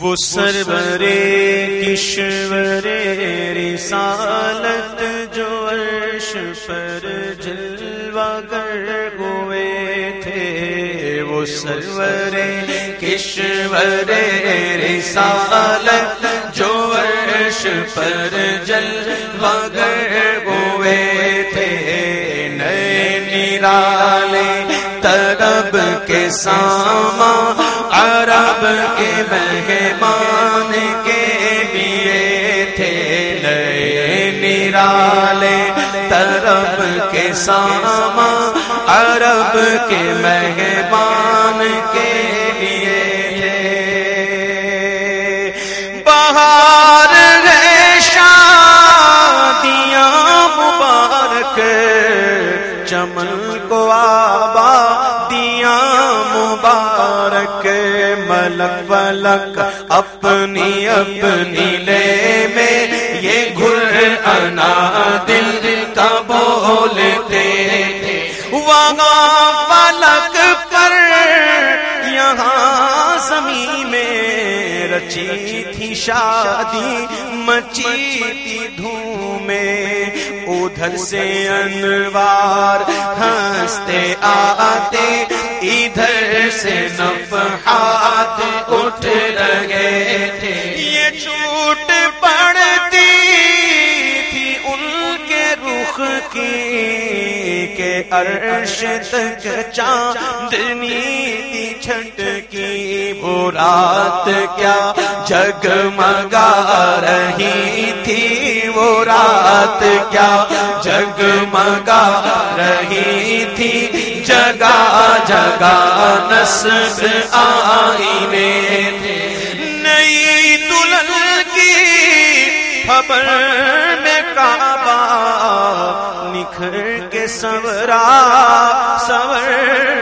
وہ سرور کشور رسالت جو عرش پر جلوہ گر ہوئے تھے، وہ سرور کشور رسالت جو عرش پر جلوہ گر ہوئے تھے۔ نئے نرالے ترب کے ساما عرب کے مہمان کے لیے تھے نئے نرالے ترب کے ساما عرب کے مہمان کے ملک فلک، اپنی اپنی لے میں یہ گھر انا دل کا بولتے تھے۔ وہاں فلک پر یہاں زمین میں رچی تھی شادی، مچی تھی دھومے۔ ادھر سے انوار ہنستے آتے، ادھر سے اٹھ رہے تھے یہ چھوٹ پڑتی تھی ان کے رخ کی کہ عرش تک چاندنی تھی چھٹ کی وہ رات کیا جگمگا رہی تھی وہ رات کیا جگمگا رہی تھی جگہ جگہ نصب آئینے تھے نئی دلہن کی خبر میں کعبہ نکھر کے سورا سور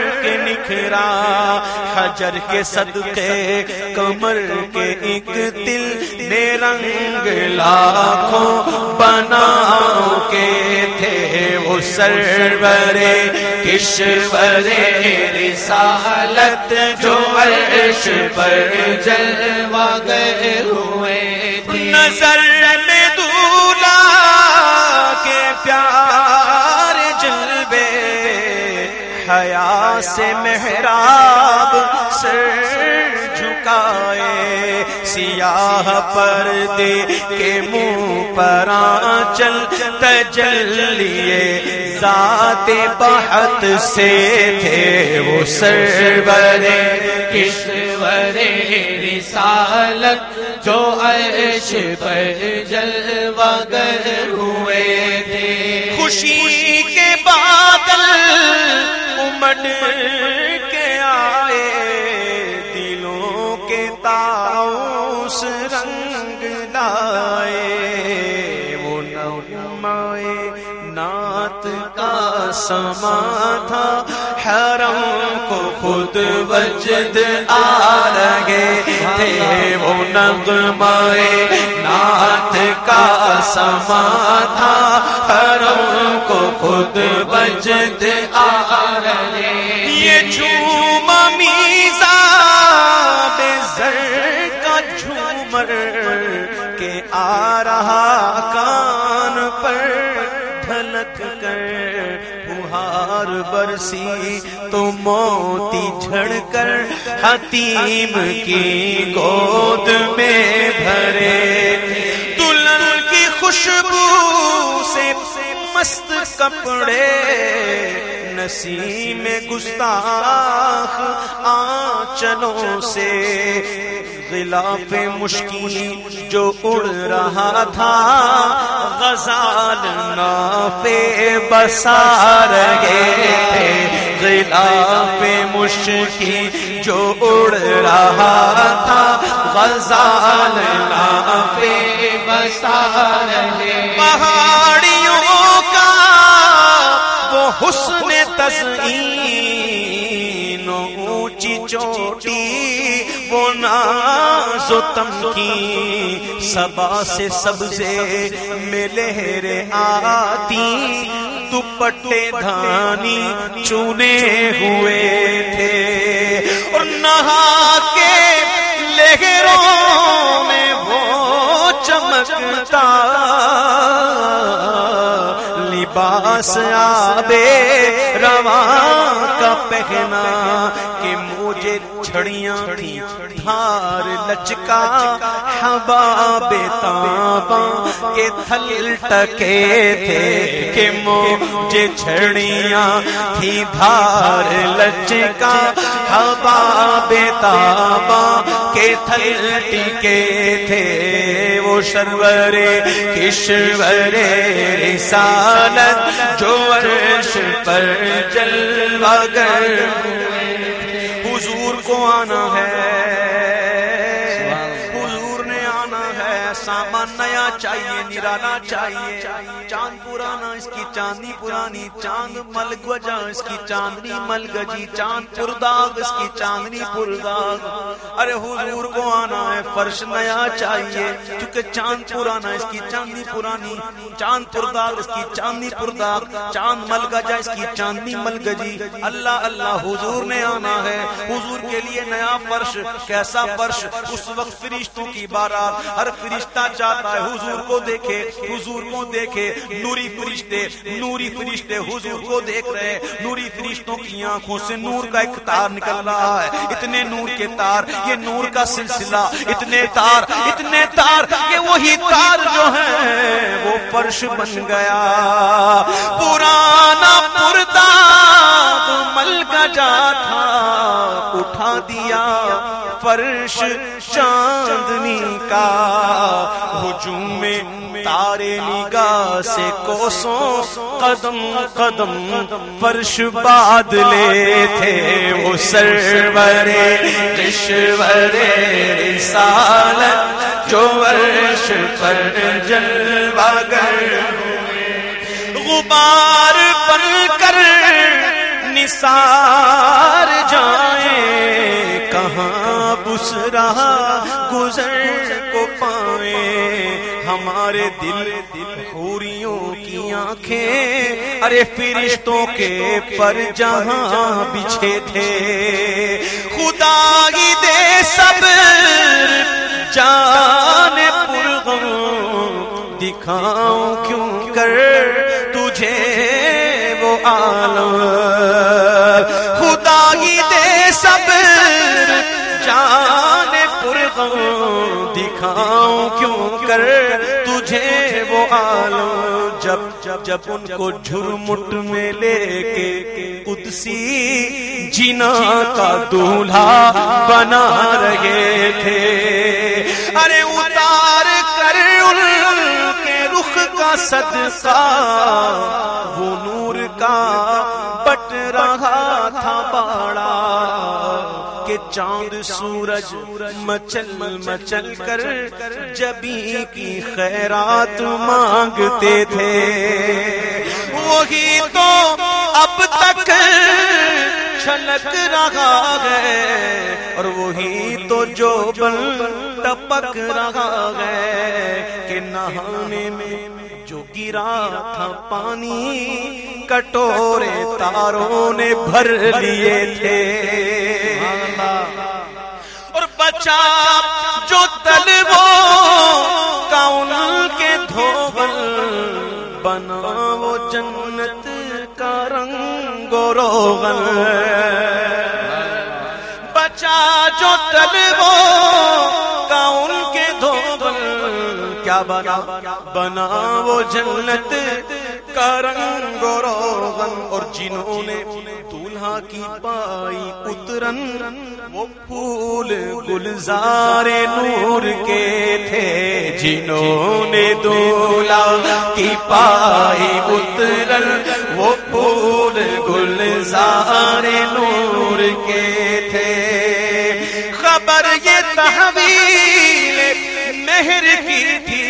کے نکھرا حجر کے صدقے کمر کے ایک دل نے رنگ لاکھوں بنا کے تھے۔ وہ سرور کشور رسالت جو عرش پر جلوہ گئے ہوئے نظر حیا سے محراب سر جھکائے، سیاہ پردے کے منہ پر چل تجلیے۔ ذات بہت سے تھے وہ سرور کشور رسالت جو عرش پر جلوہ گر ہوئے تھے۔ خوشی امڑ کے آئے دلوں کے تاؤس رنگ لائے۔ سما تھا، حرم کو خود وجد آ رہے تھے۔ وہ نغمائے نعت کا سما تھا۔ حرم کو خود وجد آ رہے یہ جھوم میزا بے زر کا جھومر کے آ رہا کان بہار برسی تو موتی جھڑ کر حتیم کی گود میں بھرے دلہن کی خوشبو سے مست کپڑے، نسیم گستاخ آنچلوں سے غلاف مشکل جو اڑ رہا تھا، غزال نافے بسا رہے تھے غلاف مشکل جو اڑ رہا تھا، غزال نافے بسا رہے پہاڑیوں کا وہ حسن تزئین اونچی چوٹی، وہ ناز و تمکی سبا سے سبزے میں لہریں آتی، دوپٹے دھانی چونے ہوئے تھے۔ اور نہا کے لہروں میں وہ چمکتا لباس آبے رواں کا پہنا کہ مجھے چھڑیاں تھیں۔ دھار لچکا بے تابا کے تھل ٹکے تھے کہ مجھے چھڑیاں تھی دھار لچکا بے تابا کے تھل ٹکے تھے وہ شرور کشور رسالت جو عرش پر جلوہ گر حضور کو آنا ہے۔ چاہیے نرالا چاہیے۔ چاند پرانا، اس کی چاندنی پرانی۔ چاند مل گجا اس کی چاندنی مل گجی چاند پرداغ، اس کی چاندنی پرداغ۔ ارے حضور کو آنا ہے، فرش نیا چاہیے۔ چونکہ چاند پرانا، اس کی چاندنی پرانی۔ چاند پرداغ، اس کی چاندنی پرداغ۔ چاند مل گجا اس کی چاندنی مل گجی اللہ اللہ حضور نے آنا ہے۔ حضور کے لیے نیا فرش، کیسا فرش؟ اس وقت فرشتوں کی بارات، ہر فرشتہ چاہتا ہے، حضور کو دیکھے، حضور کو دیکھے، نوری فرشتے نوری فرشتے حضور کو دیکھ رہے نوری فرشتوں کی آنکھوں سے نور کا ایک تار نکل رہا ہے۔ اتنے نور کے تار، یہ نور کا سلسلہ، اتنے تار اتنے تار کہ وہی تار جو ہے وہ فرش بن گیا۔ پرانا پردہ مل گجا تھا اٹھا دیا۔ فرش چاندنی کا ہجوم میں تارے نگاہ سے کوسوں قدم قدم فرش بادلے تھے وہ سرور کشور رسالت جو ورش پر جلوہ گر غبار پر کر نثار جائیں کہاں بس رہا گزر کو پائیں ہمارے دل دل خوریوں کی آنکھیں ارے فرشتوں کے پر جہاں بچھے تھے۔ خدا ہی دے سب جان پرغم دکھاؤں کیوں کر تجھے وہ عالم۔ خدا ہی دے سب جان پرغم دکھاؤں کیوں کر تجھے وہ عالم جب جب جب ان کو جھرمٹ میں لے کے قدسی جنا کا دولہا بنا رہے تھے۔ ارے اتار کر ان کے رخ کا صدقہ۔ وہ نور کا بٹ رہا تھا باڑا۔ چاند سورج مچل مچل کر جبی کی خیرات مانگتے تھے۔ وہی تو اب تک چھلک رہا ہے اور وہی تو جو بل ٹپک رہا ہے کہ نہانے میں گرا تھا پانی، کٹورے تاروں نے بھر لیے تھے۔ اور بچا جو تلو کون کے دھوبل بنا وہ جنت کا رنگ روغن۔ بچا جو تلو کیا بنا بنا وہ جنت کا رنگ روغن اور جنہوں نے دولہا کی پائی اترن وہ پھول گلزار نور کے تھے جنہوں نے دولہا کی پائی اترن وہ پھول گلزار نور کے تھے خبر یہ تحویل مہر کی تھی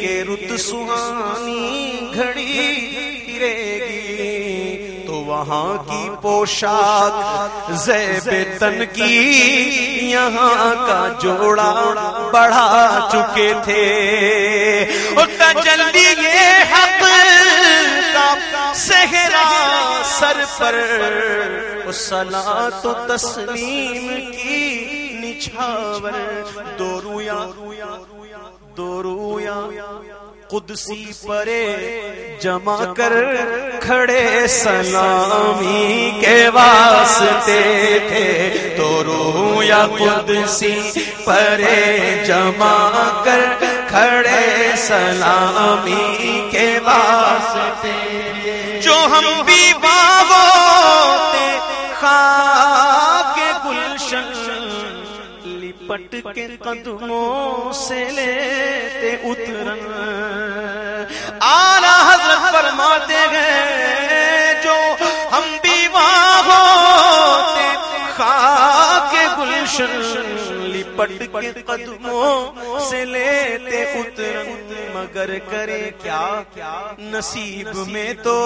کہ رت سہانی گھڑی گرے گی تو وہاں کی پوشاک زیب تن کی یہاں کا جوڑا بڑھا چکے تھے۔ جلدی یہ حق کا صحرا سر پر۔ سلا تو تسلیم کی نچھاور۔ دو رویا دو رویا قدسی پرے جمع کر کھڑے سلامی کے واسطے تھے۔ تو رو یا قدسی پرے جمع کر کھڑے سلامی کے واسطے جو ہم بھی باغوں خاک پٹ کے قدموں سے لیتے اترن۔ آلہ حضرت فرماتے ہیں جو ہم بھی ہوتے خاک گلشن لپٹ کے قدموں سے لیتے اتر مگر کرے کیا؟ نصیب میں تو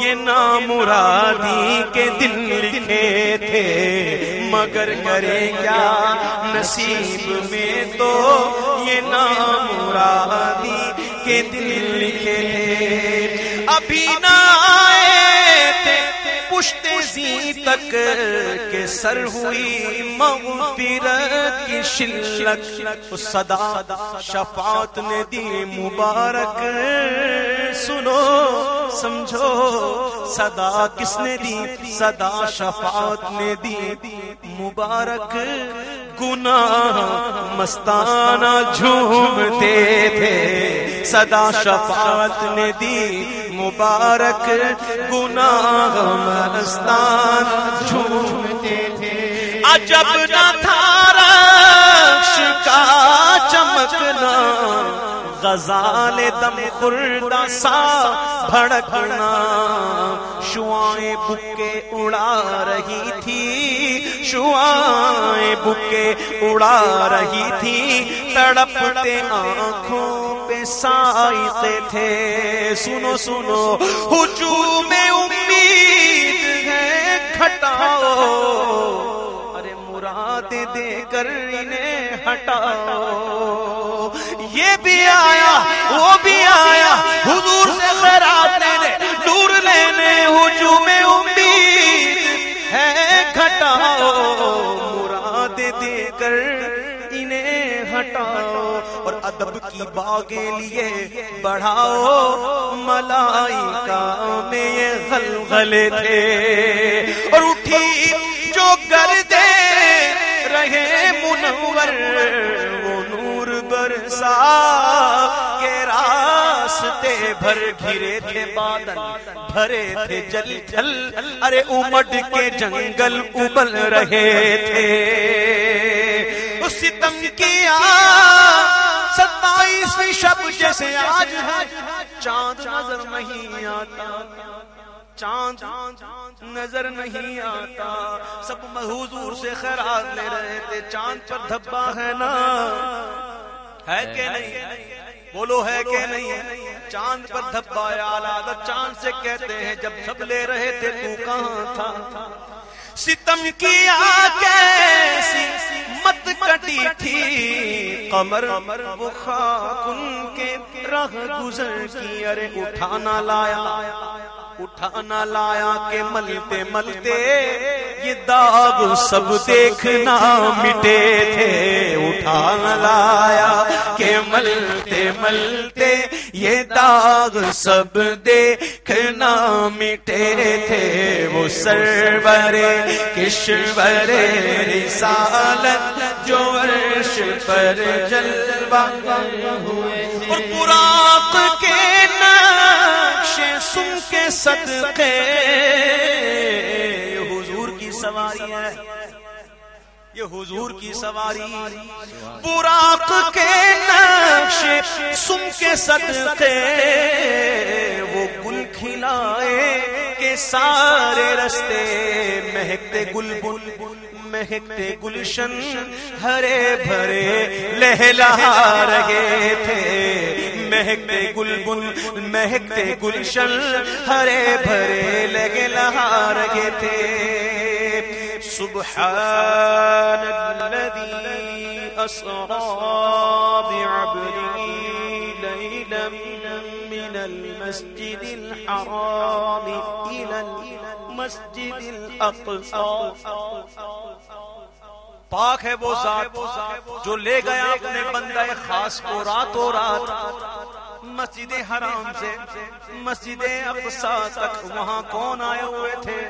یہ نام مرادی کے دل لکھے تھے، مگر کرے کیا؟ نصیب میں تو یہ نام مرادی کے دل لکھے تھے۔ ابھی نہ پشتے زی تک کے سر ہوئی مغفرت کی شلک صدا شفاعت نے دی مبارک۔ سنو، سمجھو، صدا کس نے دی؟ صدا شفاعت نے دی مبارک۔ گناہ مستانہ جھومتے تھے۔ صدا شفاعت نے دی مبارک گناہ مستان جھومتے تھے۔ عجب نہ تھا رش کا چمکنا، غزال دم خوردہ سا بھڑکنا۔ شوائیں بکے اڑا رہی تھی۔ شوائیں بکے اڑا رہی تھی، تڑپتے آنکھوں پہ سائے تھے۔ سنو سنو، ہجوم امید ہے گھٹاؤ ارے مراد دے کر انہیں ہٹاؤ۔ یہ بھی آیا، وہ بھی آیا، حضور سے خیرات لینے، نور لینے، ہجوم امید۔ ہے گھٹاؤ مراد دے کر انہیں ہٹاؤ اور ادب کی باغیں لیے بڑھاؤ ملائکہ میں یہ غلغلے تھے اور اٹھی جو کر دے رہے منور وہ نور برسا راستے بھر گھرے تھے بادل، بھرے تھے جل جل ارے امڈ کے جنگل ابل رہے تھے۔ ستم کیا ستائیسویں شب جیسے آج ہے۔ چاند نظر نہیں آتا، چاند نظر نہیں آتا۔ سب حضور سے خیرات لے رہے تھے، چاند پر دھبا ہے نا۔ ہے کہ نہیں؟ بولو ہے کہ نہیں چاند پر دھبا یا چاند سے کہتے ہیں جب سب لے رہے تھے تو کہاں تھا؟ ستم کیا کیسی مت کٹی تھی، قمر وہ خاکن کے رہ گزر کی، ارے اٹھانا لایا۔ اٹھانا لایا کہ ملتے ملتے یہ داغ سب دیکھنا مٹے تھے۔ اٹھانا لایا کہ ملتے ملتے یہ داغ سب دیکھنا مٹے تھے۔ وہ سرور کشور رسالت جو عرش پر جلوہ ہوئے اور براق کے نقش سن کے صدقے یہ حضور کی سواری ہے۔ یہ حضور کی سواری۔ براق کے نقش سن کے صدقے وہ گل کھلائے کے سارے رستے مہکتے گل بل مہکتے گلشن ہرے بھرے لہلا رہے تھے مہکتے گلبن مہکتے گلشن ہرے بھرے لہلا رہے تھے سبحان الذي أسرى بعبده ليلا من المسجد الحرام إلى الإله مسجد پاک ہے وہ ذات جو لے گیا اپنے بندہ خاص کو رات و رات۔ مسجد حرام سے مسجد اقصا تک وہاں کون آئے ہوئے تھے؟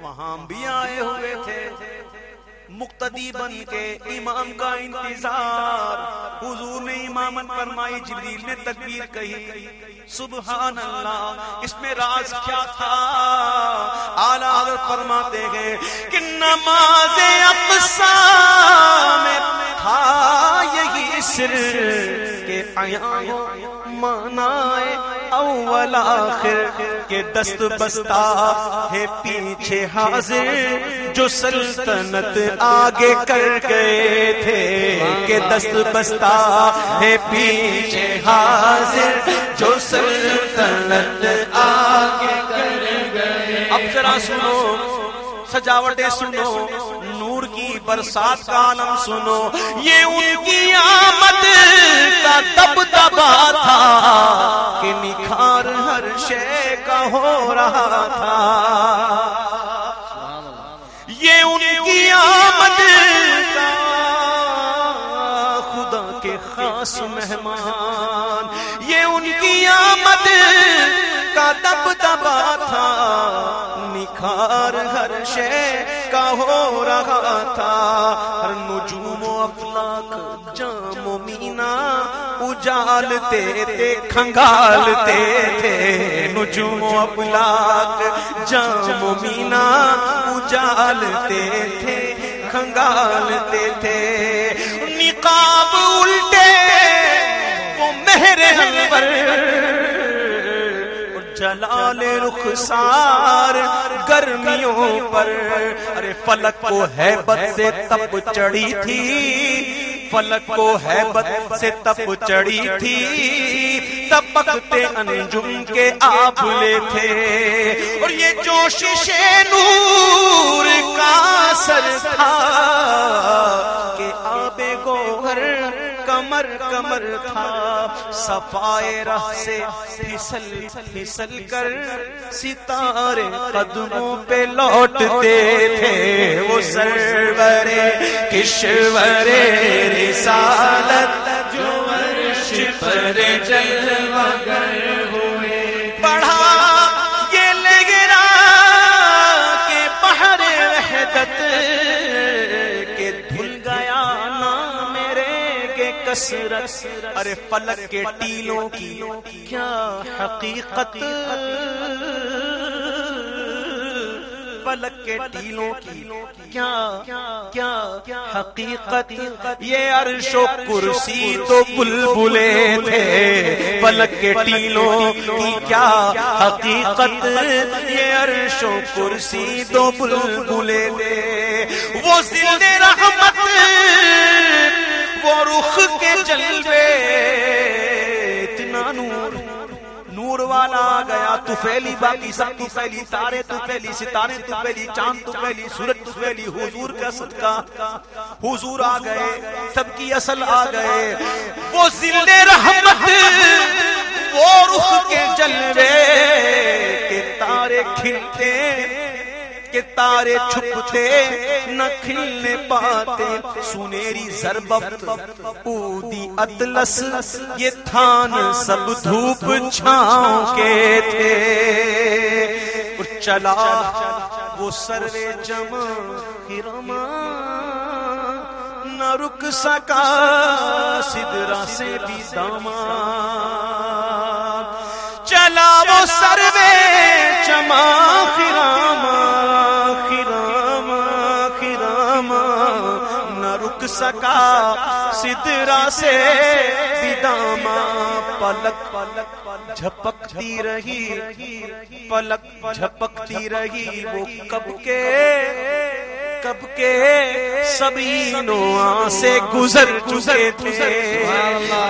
وہاں بھی آئے ہوئے تھے۔ مقتدی بن کے امام کا انتظار۔ حضور نے امامت فرمائی، جبریل نے تکبیر کہی۔ سبحان اللہ اس میں راز کیا تھا؟ اعلیٰ حضرت فرماتے ہیں کہ نماز اقصا میں تھا یہی سر کے آیا منائے اول آخر کے دست بستا ہے پیچھے حاضر۔ جو سلطنت آگے کر گئے تھے، کہ دست بستا ہے پیچھے حاضر، جو سلطنت آگے کر گئے۔ اب ذرا سنو، سجاوٹیں سنو، نور کی برسات کا عالم سنو۔ یہ ان کی آمد کا تب دبا تھا، کہ نکھار ہر شے کا ہو رہا تھا۔ کی آمد خدا کے خاص مہمان، یہ ان کی آمد کا دب دبا تھا۔ نکھار ہر شے کا ہو رہا تھا۔ ہر نجوم و افلاک جام و مینا، اجالتے تھے، کھنگالتے تھے۔ نجوم و افلاک جام و مینا اجالتے تھے، کھنگالتے تھے۔ نقاب الٹے، وہ مہر انور۔ جلال رخسار گرمیوں پر۔ ارے فلک کو ہے بد سے تپ چڑی تھی۔ فلک کو ہے سے تپ چڑی تھی۔ تپکتے انجم کے آبلے تھے۔ اور یہ جوشش نور کا سر تھا کہ آب گوہر کمر کمر تھا، صفائے راہ سے پھسل پھسل کر ستارے قدموں پہ لوٹتے تھے۔ وہ سرور کشور رسالت جو عرش پر جلوہ گئے۔ میرے کسرت ارے فلک کے ٹیلوں کی، کیا حقیقت؟ فلک کے ٹیلوں کی، کیا کیا حقیقت؟ یہ عرش و کرسی تو بلبلے تھے، فلک کے ٹیلوں کی کیا حقیقت؟ یہ عرش و کرسی تو بلبلے تھے، وہ رحمت وہ رخ کے جلوے اتنا نور نور والا آ گیا۔ تو پھیلی باقی سب، تو پھیلی تارے، تو پھیلی ستارے، تو پھیلی چاند، تو پھیلی سورج، تو پھیلی حضور کا صدقہ۔ حضور آ گئے، سب کی اصل آ گئے۔ وہ ذل رحمت، وہ رخ کے جلوے کے تارے کھلتے کہ تارے چھپتے نہ کھلنے پاتے۔ سنیری زربت اودی اطلس، یہ تھان سب دھوپ چھاؤں کے تھے۔ اور چلا وہ سروے جمع خرما نہ رک سکا سدرا سے بھی داما چلا وہ سروے چما خراما سکا، سدرا سے بداما پلک پلک جھپکتی رہی، پلک جھپکتی رہی وہ کب کے کب کے سبھی نواں سے گزر چکے تھے۔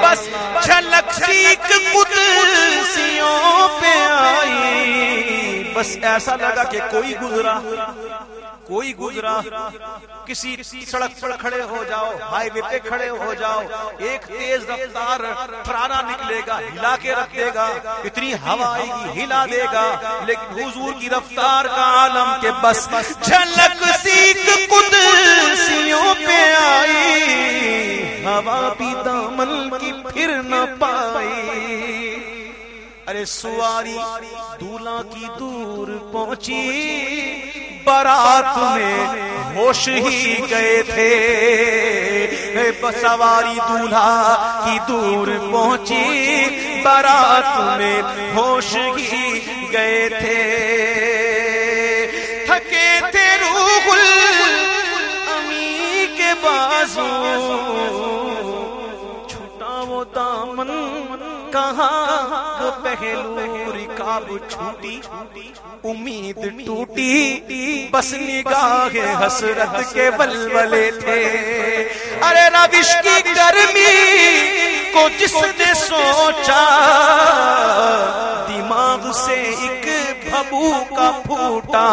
بس جھلک سیک قدسیوں پہ آئی بس ایسا لگا کہ کوئی گزرا۔ کوئی گزرا، کسی سڑک پر کھڑے ہو جاؤ، ہائی وے پہ کھڑے ہو جاؤ، ایک تیز رفتار ٹھرانا نکلے گا، ہلا کے رکھ دے گا، اتنی ہوا آئے گی، ہلا دے گا، لیکن حضور کی رفتار کا عالم کے بس جھلک سیکھ قدسیوں پہ آئی، ہوا بھی دامن کی پھر نہ پائی۔ ارے سواری دولہ کی دور پہنچی بارات میں ہوش ہی گئے تھے۔ سواری دولہا کی دور پہنچی۔ بارات میں ہوش ہی گئے تھے۔ تھکے تھے روح امی کے بازو۔ کہاں پہلو رکاب چھوٹی، امید ٹوٹی، بس نگاہ حسرت کے بلبلے تھے۔ ارے روش کی گرمی کو جس نے سوچا، دماغ سے ایک بھبو کا پھوٹا،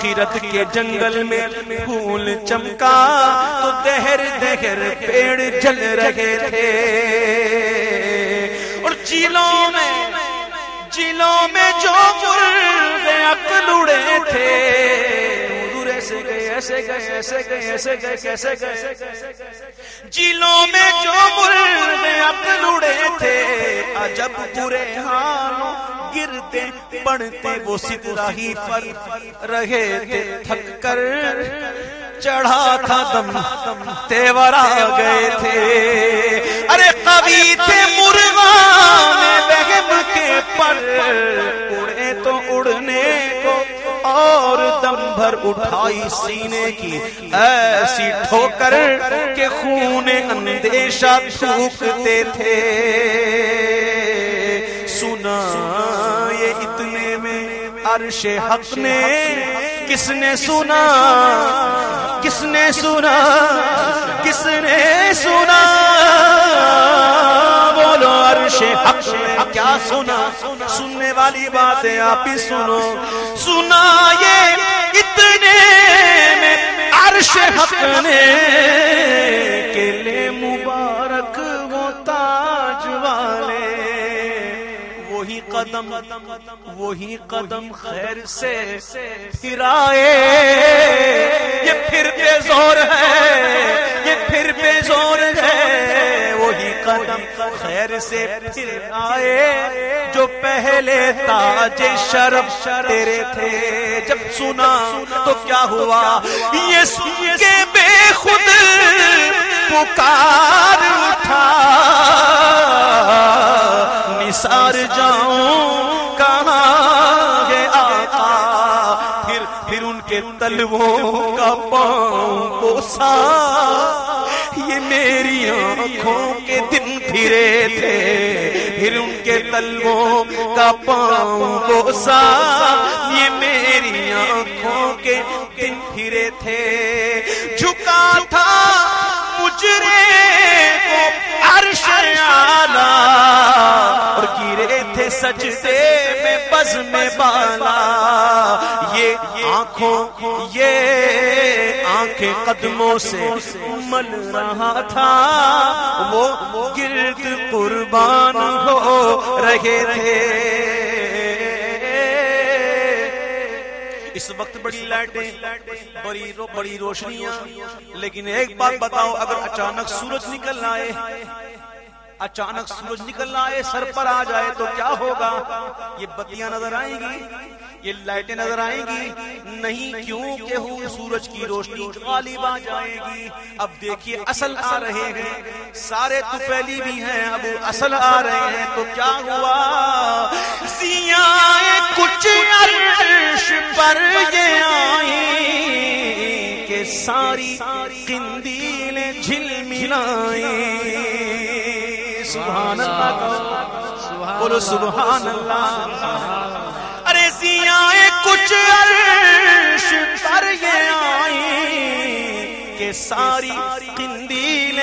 خیرت کے جنگل میں پھول چمکا، تو دہر دہر پیڑ جل رہے تھے۔ جیلوں میں جیلوں میں جو مرغے عقل اڑے تھے۔ ایسے گئے ایسے گئے ایسے گئے ایسے گئے کیسے گئے۔ جیلوں میں جو مرغے عقل اڑے تھے۔ عجب برے حالوں گرتے پڑتے وہ ستراہی پر رہے تھے۔ تھک کر چڑھا تھا دم، تیور آ گئے تھے۔ ارے قوی تھے مرغا۔ پر اڑے تو اڑنے کو اور دم بھر اٹھائی سینے کی ایسی ٹھوکر کہ خون اندیشہ تھوکتے تھے۔ سنا، یہ اتنے میں عرش حق نے کس نے سنا؟ کس نے سنا؟ کس نے سنا؟ بولو عرش حق نے کیا سنا؟ سننے والی باتیں آپ ہی سنو۔ سنا یہ اتنے میں عرش حق نے قدم وہی قدم خیر سے پھرائے۔ یہ پھر بے زور ہے۔ یہ پھر بے زور ہے۔ وہی قدم خیر سے پھر آئے جو پہلے تاج شرف تیرے تھے۔ جب سنا تو کیا ہوا؟ یہ سن کے بے خود پکار اٹھا۔ نثار جاؤں، کہاں ہے آقا؟ پھر پھر ان کے تلووں کا پاؤں بوسا یہ میری آنکھوں کے دن پھرے تھے۔ پھر ان کے تلووں کا پاؤں بوسا یہ میری آنکھوں کے دن پھرے تھے۔ جھکا تھا عرش آلہ اور گرے تھے سجدے میں بز میں بالا یہ آنکھوں، یہ آنکھیں قدموں سے مل رہا تھا۔ وہ گرد قربان ہو رہے تھے۔ اس وقت بڑی لائٹیں بڑی رو بڑی روشنیاں۔ لیکن ایک بات بتاؤ اگر اچانک سورج نکل آئے اچانک سورج نکل آئے سر پر آ جائے تو کیا ہوگا؟ یہ بتیاں نظر آئیں گی۔ یہ لائٹیں نظر آئیں گی۔ نہیں کیوں کہ ہو سورج کی روشنی غالب آ جائے گی۔ اب دیکھیے اصل آ رہے ہیں۔ سارے تفیلی بھی ہیں۔ اب اصل آ رہے ہیں۔ تو کیا ہوا؟ سیاں کچھ عرش پر یہ آئی کہ ساری قندیل جھل ملائی سبحان اللہ۔ سبحان اللہ۔ ارے سیاں کچھ عرش پر یہ آئی کہ ساری قندیل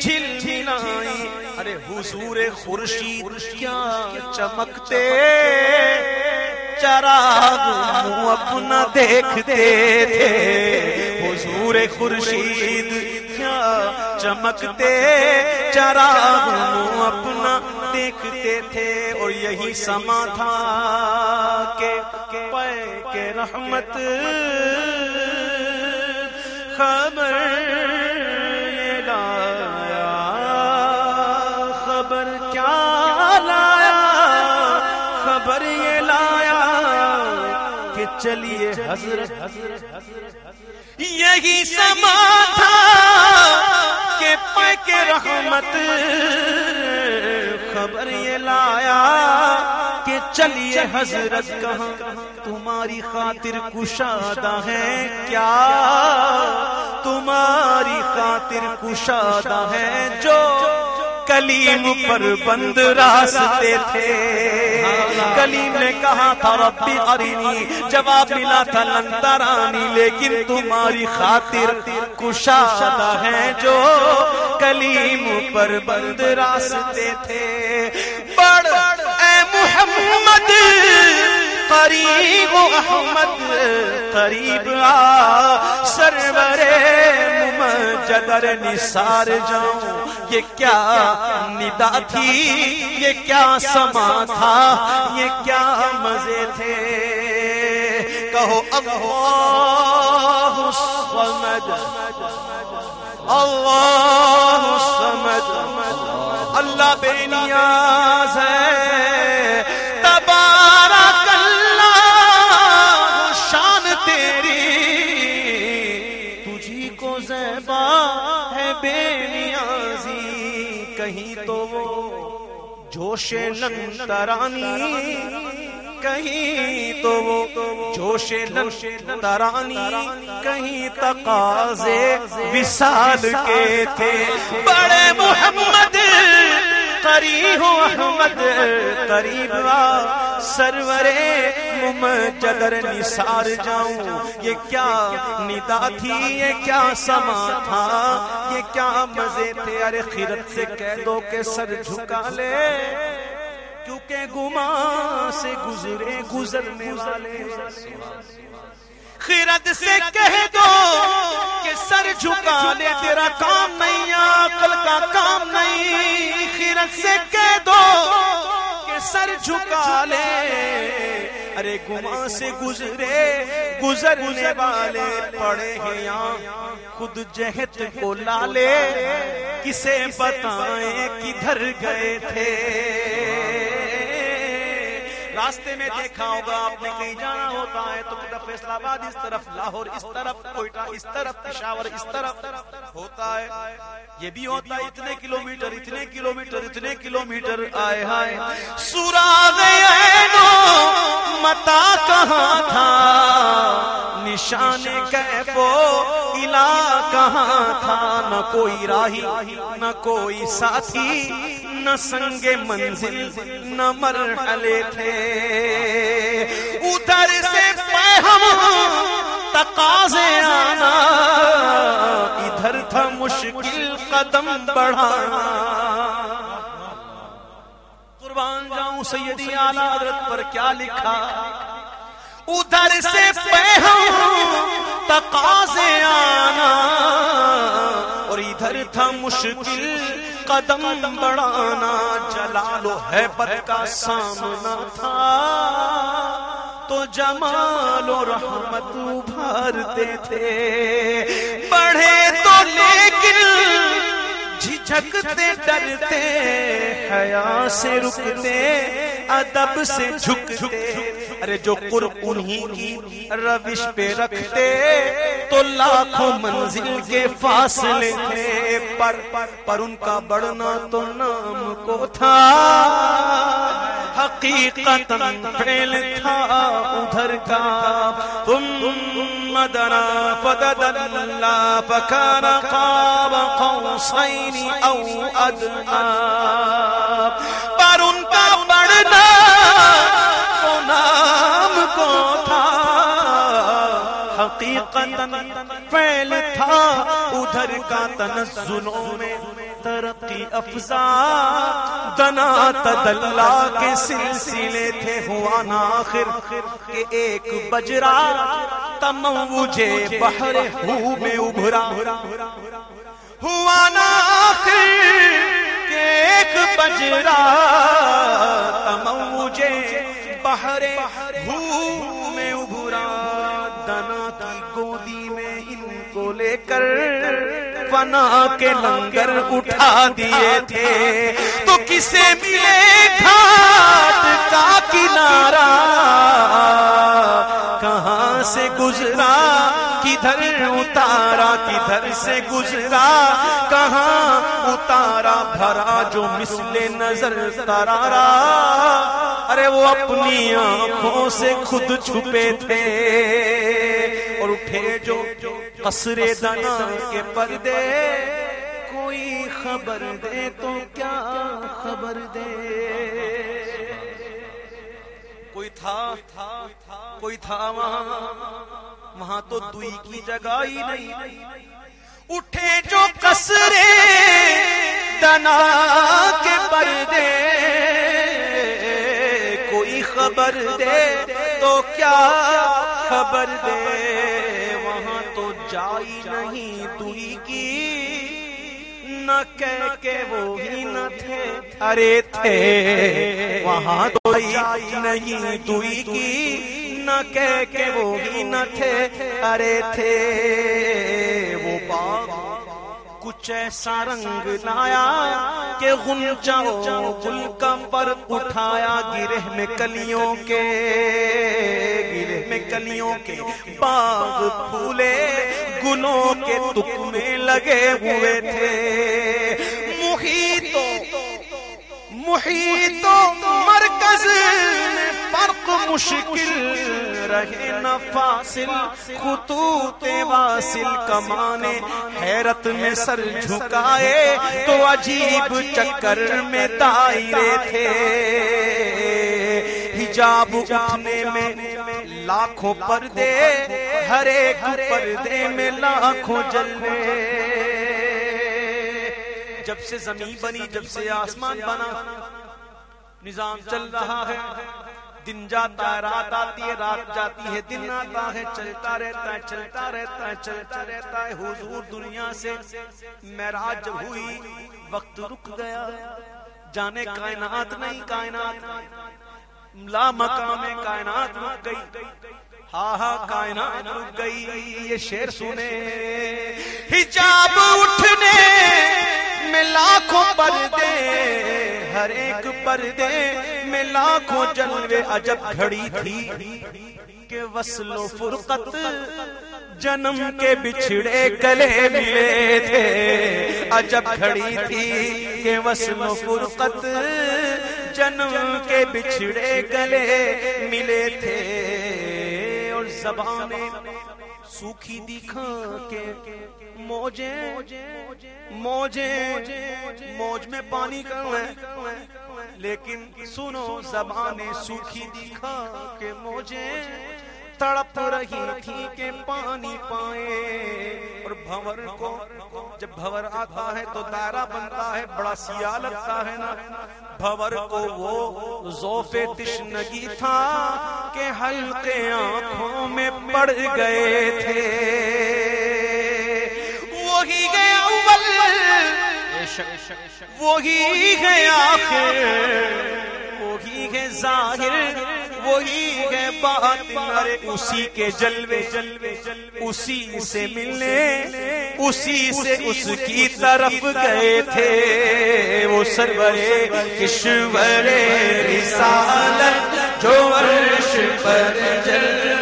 جھل ملائی۔ ارے حضور خورشید، کیا چمکتے؟ چراغ اپنا دیکھتے تھے۔ حضور خورشید چمکتے چراغ منہ اپنا، دیکھتے تھے اور یہی سما تھا کہ پے کے رحمت خبر لایا، خبر کیا لایا؟ خبر یہ لایا کہ چلیے حضرت یہی سما تھا کہ پہ رحمت خبر یہ لایا کہ چلیے حضرت کہاں؟ تمہاری خاطر کشادہ ہے کیا؟ تمہاری خاطر کشادہ ہے جو کلیم پر بند راستے تھے۔ کلیم نے کہا تھا، ربی ارینی جواب ملا تھا لندرانی لیکن تمہاری خاطر کشادہ ہے جو کلیم پر بند راستے تھے۔ بڑ اے محمد! قریب احمد قریب آ، سرور ممجدر نثار جاؤں۔ یہ کیا ندا تھی؟ یہ کیا سما تھا؟ یہ کیا مزے تھے؟ کہو اللہ الصمد۔ اللہ الصمد۔ اللہ بے نیاز ہے۔ جوش لنترانی کہیں تو وہ جوش لنترانی کہیں تقاضے وصال کے تھے۔ بڑے محمد قریب احمد قریب آ سرور ممجدر نثار جاؤں، یہ کیا ندا تھی، یہ کیا سما تھا؟ یہ کیا مزے تھے؟ ارے خیرت سے کہہ دو کہ سر جھکا لے۔ کیونکہ گما سے گزرے گزرنے والے۔ خیرت سے کہہ دو کہ سر جھکا لے، تیرا کام نہیں، عقل کا کام نہیں۔ خیرت سے کہہ دو کہ سر جھکا لے۔ ارے گما سے گزرے گزرنے والے پڑے ہیں یہاں۔ خود جہت کو لالے کسے بتائیں کدھر گئے تھے؟ راستے میں دیکھا ہوگا، آپ نے کہیں جانا ہوتا ہے تو فیصلہ آباد اس طرف، لاہور اس طرف، کوئٹہ اس طرف، پشاور اس طرف ہوتا ہے۔ یہ بھی ہوتا ہے، اتنے کلومیٹر اتنے کلومیٹر اتنے کلومیٹر آئے ہائے۔ سورا متا کہاں تھا؟ نشان کیفو علا کہاں تھا؟ نہ کوئی راہی، نہ کوئی ساتھی۔ نہ سنگ منزل، نہ مرحلے تھے۔ ادھر سے ہم تقاضے آنا، ادھر تھا مشکل قدم بڑھانا۔ قربان جاؤں سیدی اعلی، حضرت پر کیا لکھا؟ ادھر سے تقاضے آنا، اور ادھر تھا مشکل قدم بڑھانا جلالو ہے بد کا سامنا تھا۔ تو جمال و رحمت ابھارتے تھے۔ بڑھے تو لیکن جھجکتے ڈرتے حیا سے رکتے، ادب سے جھکتے۔ ارے جو قرب انہیں کی روش پہ رکھتے، تو لاکھوں منزل کے فاصلے تھے پر پر ان کا بڑھنا تو نام کو تھا۔ حقیقت فیل تھا ادھر کا۔ تم مدنا فدد اللہ فکان قاب قوسین او ادنا پر ان کا بڑھنا، تو نام کو تھا. حقیقت فیل تھا، ادھر کا تنزلوں میں. ترقی افزا دنا تدلا کے سلسلے تھے ہوا ناخر، کہ ایک بجرا تموجے بحر ہو میں ابھرا۔ ہوا ناخر کہ ایک بجرا تموجے بحر ہو میں ابھرا۔ دنا کی گودی میں ان کو لے کر فنا کے لنگر اٹھا دیے تھے۔ تو کسے ملے گھاٹ کا کنارا کہاں سے گزرا کدھر اتارا، کدھر سے گزرا؟ کہاں اتارا؟ بھرا جو مثل نظر ترارا ارے وہ اپنی آنکھوں سے خود چھپے تھے۔ اور اٹھے جو قصر دنا کے پردے۔ کوئی خبر دے تو کیا خبر دے؟ کوئی تھا کوئی تھا وہاں۔ وہاں تو دوئی کی جگہ ہی نہیں۔ اٹھے جو کسرے دنا کے پردے، کوئی خبر دے تو کیا خبر دے؟ وہاں تو جائی نہیں دوئی کی۔ نہ کہہ کے وہ ہی نہ تھے۔ ارے تھے، وہاں تو نہیں دوئی کی۔ نہ کہہ کے وہ نہ تھے۔ ارے تھے وہ باغ۔ کچھ ایسا رنگ لایا کہ غنچہ گل کا پر اٹھایا۔ گرہ میں کلیوں کے، گرہ میں کلیوں کے باغ پھولے۔ گلوں کے تکمے لگے ہوئے تھے۔ محیطوں مرکز فرق مشکل، رہے نہ فاصل خطوط واصل، کمانے، حیرت میں سر جھکائے تو عجیب چکر میں دائرے تھے۔ حجاب اٹھنے میں لاکھوں پردے، ہر ایک پردے میں لاکھوں جلوے۔ جب سے زمین بنی، جب سے آسمان بنا نظام چل رہا ہے۔ دن جاتا ہے، رات آتی ہے، رات جاتی ہے۔ دن آتا ہے، چلتا رہتا ہے، چلتا رہتا ہے، چلتا رہتا ہے۔ حضور دنیا سے معراج جب ہوئی، وقت رک گیا۔ جانے کائنات نہیں، کائنات لا مقام کائنات رک گئی۔ ہاں ہاں کائنات رک گئی۔ یہ شیر سنے حجاب اٹھنے۔ میں لاکھوں پردے، ہر ایک پردے میں لاکھوں جلوے عجب گھڑی تھی کہ وصل و فرقت جنم کے بچھڑے گلے ملے تھے۔ عجب گھڑی تھی کہ وصل و فرقت جنم کے بچھڑے گلے ملے تھے۔ اور زبانیں سوکھی دکھا کے موجے موجے موج میں پانی کرنا لیکن سنو زبانیں سوکھی دکھا کے موجے تڑپ رہی تھی کہ پانی پائے اور بھور کو جب بھور آتا ہے تو دائرہ بنتا ہے، بڑا سیاہ لگتا ہے نا۔ بھور کو وہ زوف تشنگی تھا کہ حلقے آنکھوں میں پڑ گئے تھے۔ وہی گیا اول۔ وہی ہے آخر۔ وہی ہے ظاہر۔ وہی ہے بات اسی کے جلوے۔ جلوے اسی سے ملنے۔ اسی سے اس کی طرف گئے تھے۔ وہ سرورے کشور رسالت جو عرش پر جلوگر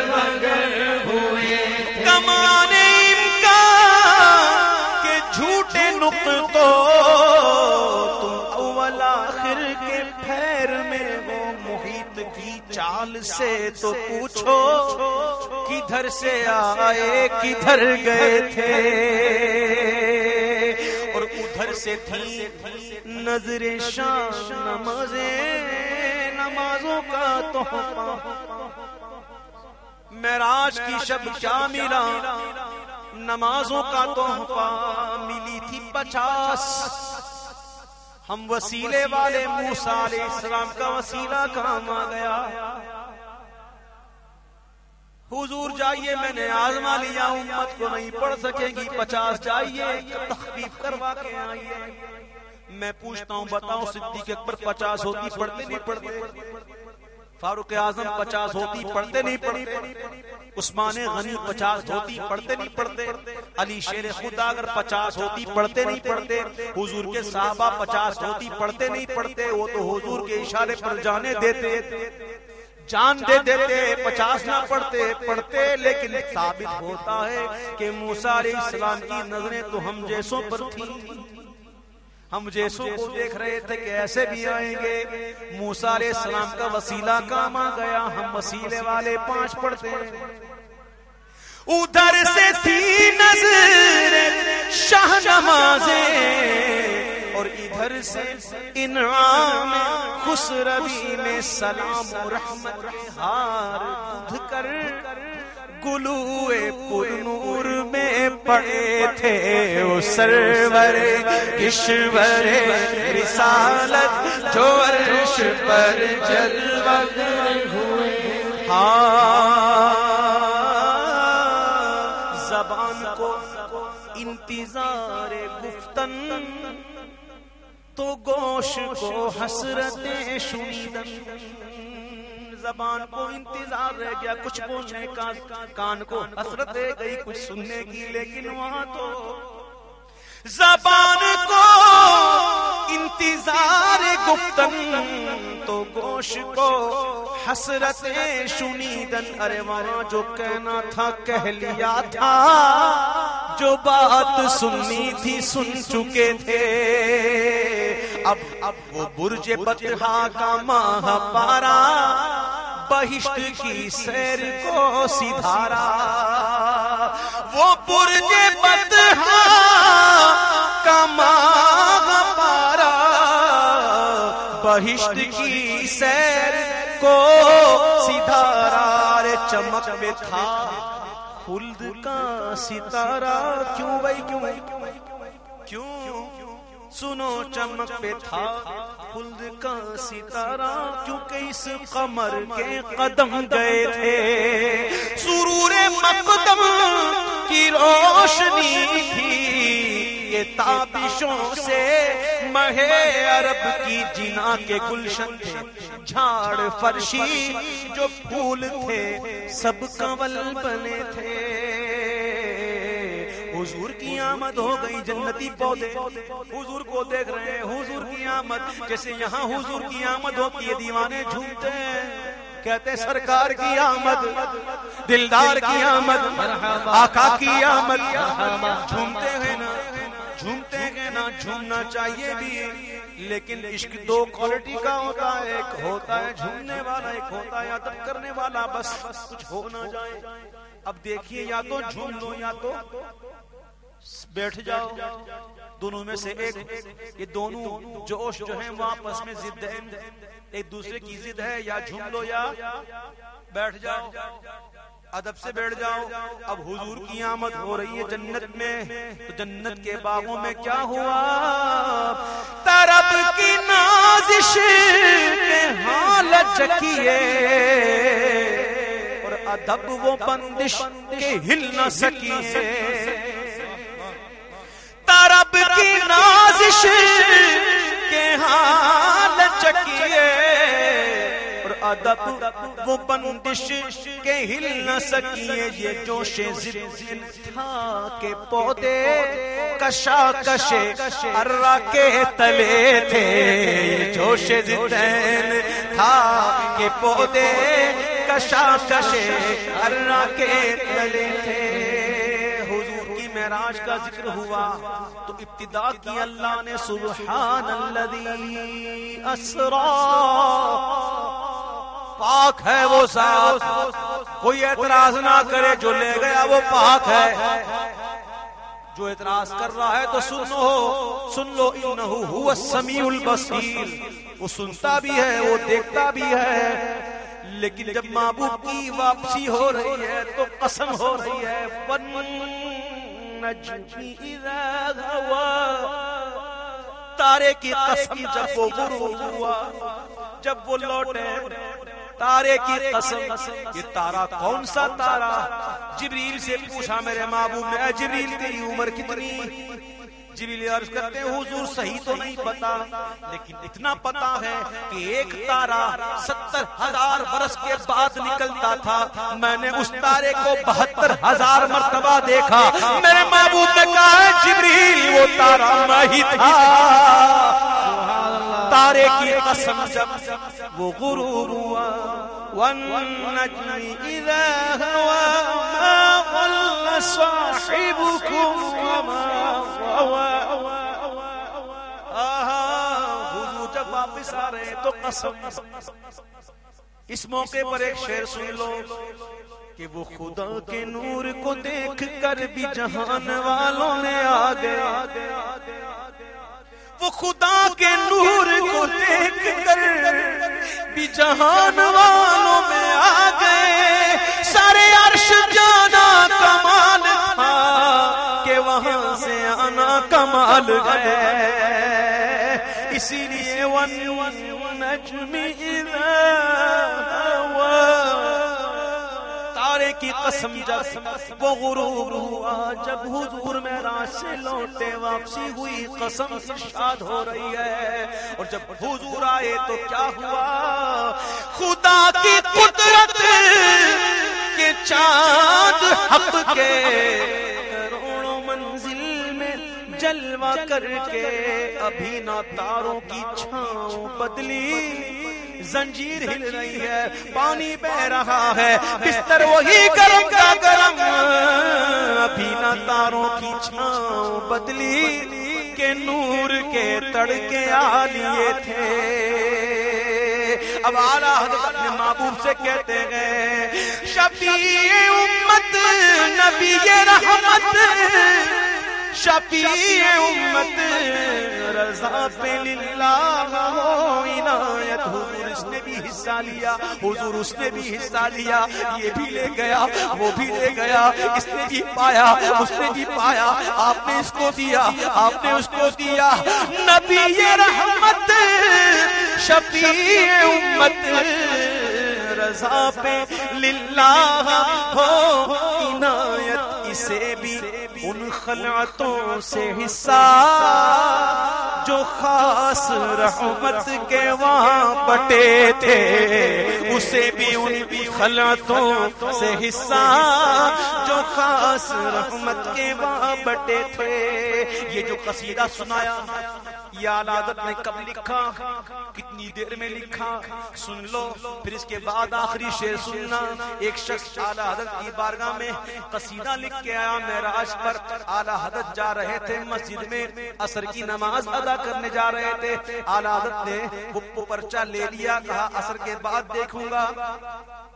چال سے تو پوچھو کدھر سے آئے کدھر گئے تھے؟ اور ادھر سے تھی نظر شام نمازیں نمازوں کا تحفہ۔ معراج کی شب کیا ملا نمازوں کا تحفہ ملی تھی پچاس۔ ہم وسیلے والے موسا علیہ السلام کا وسیلہ کام آ گیا؟ حضور جائیے، میں نے آزما لیا، امت کو نہیں پڑھ سکے گی، پچاس جائیے، تخفیف کروا کے آئیے۔ میں پوچھتا ہوں بتاؤں صدیق اکبر پچاس ہوتی پڑھتے نہیں پڑھتے۔ فاروق اعظم پچاس ہوتی پڑھتے نہیں پڑھتے، عثمان غنی پچاس ہوتی پڑھتے نہیں پڑھتے، علی شیر خدا اگر پچاس ہوتی پڑھتے نہیں پڑھتے، حضور کے صحابہ پچاس ہوتی پڑھتے نہیں پڑھتے، وہ تو حضور کے اشارے پر جانے دیتے، جان دے دیتے، پچاس نہ پڑھتے پڑھتے لیکن ثابت ہوتا ہے کہ موسیٰ علیہ السلام کی نظریں تو ہم جیسوں پر تھی ہم جیسو کو دیکھ رہے تھے کہ ایسے بھی آئیں گے۔ موسا علیہ السلام کا وسیلہ کام آ گیا، ہم وسیلے والے پانچ پڑھتے ہیں۔ ادھر سے تھی نظر شاہ نمازیں اور ادھر سے انعام خسروی میں سلام رحمت ہار کر۔ گلوے پر نور میں پڑے تھے او سرور کشور رسالت جو عرش پر جلوگ ہوئے۔ ہاں زبان کو انتظار گفتن، تو گوش کو حسرتیں شنیدن۔ زبان کو انتظار رہ گیا، کچھ بولنے کا کان کو حسرت دے گئی، کچھ سننے کی، لیکن وہاں تو زبان کو انتظار گفتن تو گوش کو حسرت شنیدن۔ ارے وہاں جو کہنا تھا، کہہ لیا تھا۔ جو بات سننی تھی، سن چکے تھے۔ اب اب وہ برج بطحا کا ماہ پارا۔ بہشت کی سیر کو سدھارا۔ وہ برج بطحا کا ماہ پارا۔ بہشت کی سیر کو سدھارا۔ چمک میں تھا خلد کا ستارہ۔ کیوں بھائی، کیوں کیوں؟ سنو چمک پہ تھا۔ خلد کا ستارہ، کیونکہ اس قمر کے قدم گئے تھے۔ سرور مقدم کی روشنی تھی یہ تابشوں سے مہ عرب کی جنا کے گلشن تھے۔ جھاڑ فرشی جو پھول تھے، سب کمل بنے تھے۔ حضور کی آمد ہو گئی جنتی پودے۔ حضور کو دیکھ رہے ہیں حضور کی آمد۔ جیسے یہاں حضور کی آمد ہوتی ہے، دیوانے جھومتے ہیں۔ کہتے سرکار کی آمد، دلدار کی آمد، آقا کی آمد۔ جھومتے ہیں نا، جھومتے ہیں نا، جھومنا چاہیے بھی۔ لیکن عشق دو کوالٹی کا ہوتا ہے، ایک ہوتا ہے جھومنے والا، ایک ہوتا ہے ادب کرنے والا۔ بس کچھ ہو نہ جائے۔ اب دیکھیے، یا تو جھوم لو، یا تو بیٹھ جاؤ۔ دونوں میں سے ایک، یہ دونوں جوش جو ہیں وہ آپس میں ضد ہے ایک دوسرے کی ضد ہے، یا جھوم لو یا بیٹھ جاؤ۔ ادب سے بیٹھ جاؤ۔ اب حضور کی آمد ہو رہی ہے جنت میں۔ تو جنت کے باغوں میں کیا ہوا؟ ترب کی نازش کے حالت کیے اور ادب وہ بندش کے ہل نہ سکیے۔ رب کی نازش کے حال چکیے اور ادب وہ بندش کے ہل نہ سکیے یہ جوش زدین تھا کے پودے کشا کشے ارہ کے تلے تھے یہ جوش زدین تھا کے پودے کشا کشے ارہ کے تلے تھے معراج کا ذکر ہوا تو ابتدا کی اللہ نے سبحان الذی اسرا پاک ہے وہ ذات کوئی اعتراض نہ کرے جو لے گیا وہ پاک ہے۔ جو اعتراض کر رہا ہے تو سن سن لو انہو هو السمیع البصیر۔ وہ سنتا بھی ہے، وہ دیکھتا بھی ہے۔ لیکن جب معبود کی واپسی ہو رہی ہے تو قسم ہو رہی ہے۔ تارے کی قسم جب وہ غروب ہوا، جب وہ لوٹے، تارے کی قسم، یہ تارا کون سا تارا؟ جبریل سے پوچھا میرے محبوب نے جبریل تیری عمر کتنی؟ جبریل عرض کرتے ہیں، حضور صحیح تو نہیں پتا، لیکن اتنا پتا ہے کہ ایک تارا ستر ہزار برس کے بعد نکلتا تھا۔ میں نے اس تارے کو بہتر ہزار مرتبہ دیکھا۔ میرے محبوب نے کہا ہے، جبریل، وہ تارا میں ہی تھا۔ تارے کی قسم جب وہ غرور ہوا۔ والنجم اذا هوى۔ صاحبكم وما غوى حضور جب واپس آ رہے تو قسم۔ اس موقع پر ایک شعر سن لو کہ وہ خدا کے نور کو دیکھ کر بھی جہان والوں نے آ گئے۔ وہ خدا کے نور کو دیکھ کر بھی جہان والوں میں آ گئے۔ سارے عرش جانا کمال وہاں سے آنا کمال ہے اسی لیے ون ون نجمی تارے کی قسم جب وہ غرور ہوا، جب حضور معراج سے لوٹے واپسی ہوئی، قسم شاد ہو رہی ہے۔ اور جب حضور آئے تو کیا ہوا؟ خدا کی قدرت کے چاند حق کے۔ جلوہ کر کے ابھی نہ تاروں کی چھاؤں بدلی۔ زنجیر ہل رہی ہے، پانی بہ رہا ہے۔ بستر وہی گرم کا گرم۔ ابھی نہ تاروں کی چھاؤں بدلی۔ کے نور کے تڑکے آ لیے تھے۔ اب آلہ حضرت اپنے محبوب سے کہتے ہیں، شفیع امت، نبی رحمت۔ شفیع امت، رضا پہ للہ ہو، عنایت، حضور اس نے بھی حصہ لیا، حضور اس نے بھی حصہ لیا، یہ بھی لے گیا، وہ بھی لے گیا، اس نے بھی پایا، اس نے بھی پایا، آپ نے اس کو دیا، آپ نے اس کو دیا۔ نبی رحمت، شفیع امت، رضا پہ للہ ہو، عنایت، اسے بھی ان خلعتوں سے حصہ، جو خاص رحمت کے وہاں بٹے تھے، اسے بھی ان خلعتوں سے حصہ، جو خاص رحمت کے وہاں بٹے تھے۔ یہ جو قصیدہ سنایا، یہ عادت نے کب لکھا؟ کتنی دیر میں لکھا؟ سن لو۔ پھر اس کے بعد آخری شعر سننا۔ ایک شخص اعلی حضرت کی بارگاہ میں قصیدہ لکھ کے آیا، معراج پر اعلی حضرت جا رہے تھے مسجد میں اثر کی نماز ادا کرنے جا رہے تھے۔ اعلی حضرت نے وہ پرچہ لے لیا، کہا اثر کے بعد دیکھوں گا۔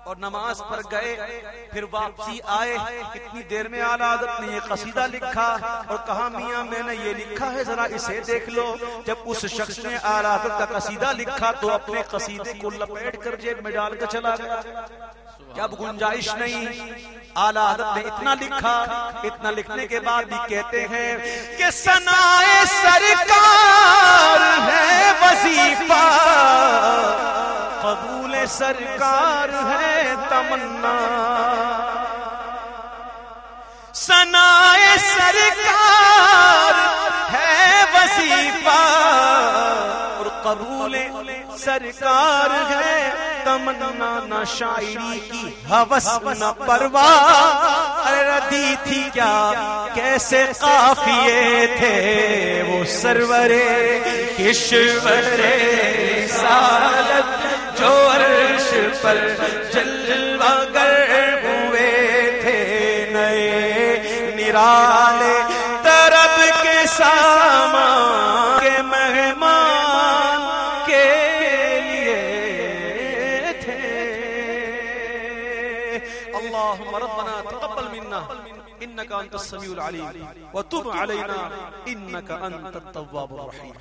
اور نماز پر گئے، پھر واپسی آئے۔ اتنی دیر میں اعلی حضرت نے یہ قصیدہ لکھا اور کہا، میاں، میں نے یہ لکھا ہے، ذرا اسے دیکھ لو۔ جب اس شخص نے اعلی حضرت کا قصیدہ لکھا تو اپنے قصیدے کو لپیٹ کر جیب میں ڈال کر چلا گیا۔ جب گنجائش نہیں، اعلی حضرت نے اتنا لکھا، اتنا لکھنے کے بعد بھی کہتے ہیں کہ سنائے سرکار ہے، وظیفہ۔ قبول سرکار ہے، تمنا۔ سنائے سرکار ہے، وظیفہ۔ قبول سرکار ہے، تمنا نہ شاعری کی حوث نہ پرواہ۔ ردی تھی کیا؟ کیسے قافیے تھے وہ سرورے؟ کشورے سالت جو عرش پر جلوہ گر ہوئے تھے۔ نئے نرالے طرب کے سامان أنت السميع العليم. وتب علينا إنك أنت التواب الرحيم.